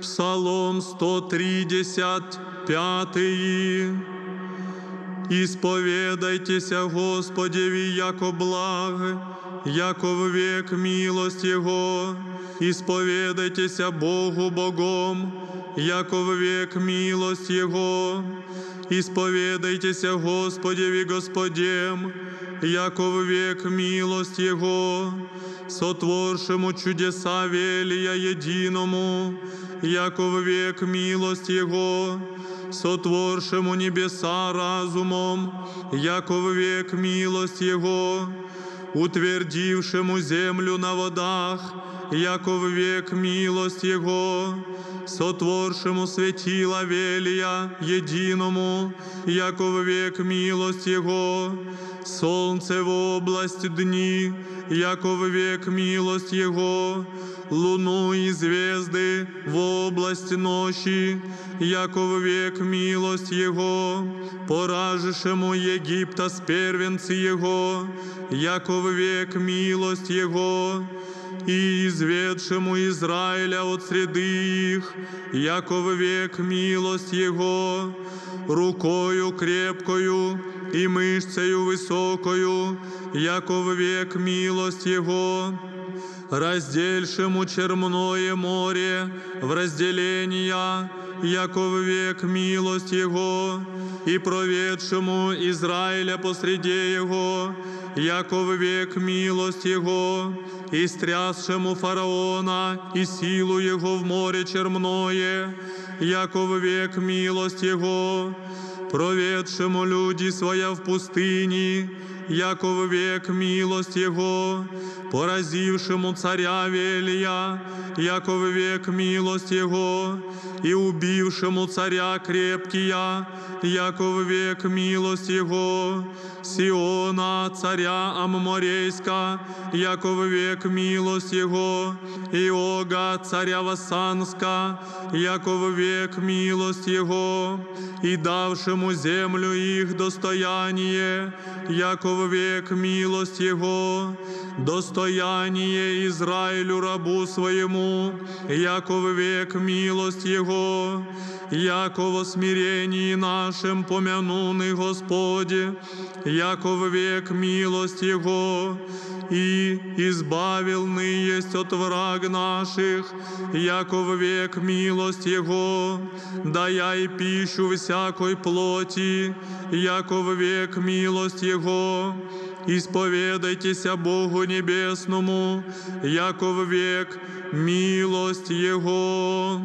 Псалом 135. Исповедайтеся Господеви, яко благ, яко в век милость Его. Исповедайтеся Богу Богом, яко в век милость Его. Исповедайтеся Господеви Господем, яко в век милость Его. Сотворшему чудеса велия единому, яко в век милость Его сотворшему небеса разумом, яко век милость Его, утвердившему землю на водах, яко век милость Его, сотворшему светила велия единому, яко в век милость Его, солнце в область дни, яко в век милость Его, луну и звезды в область ночи, яко в век милость Его, поражишему Египта с первенцы Его, яко в век милость Его, и изведшему Израиля от среды их, яко в век милость Его, рукою крепкою и мышцею высокою, яко в век милость Его, раздельшему черное море в разделения, яко в век милость Его, и проведшему Израиля посреди Его, яко в век милость Его, и стрясшему фараона и силу Его в море черное, яко век милость Его, проведшему люди своя в пустыни, яко век милость Его, поразившему царя Велия, яко век милость Его, и убившему царя крепкия, яко век милость Его, Сиона, царя Амморейска, яко век милость Его, Иога, царя Вассанска, яко век милость Его, и давшему землю их достояние, яко век милость Его, достояние Израилю рабу своему, яко в век милость Его, яко во смирении нашим помянуный Господи, яко в век милость Его, и избавил есть от враг наших, яко в век милость Его, дая и пищу всякой плоти, яко в век милость Его, исповедайтеся Богу Небесному, яко век милость Его.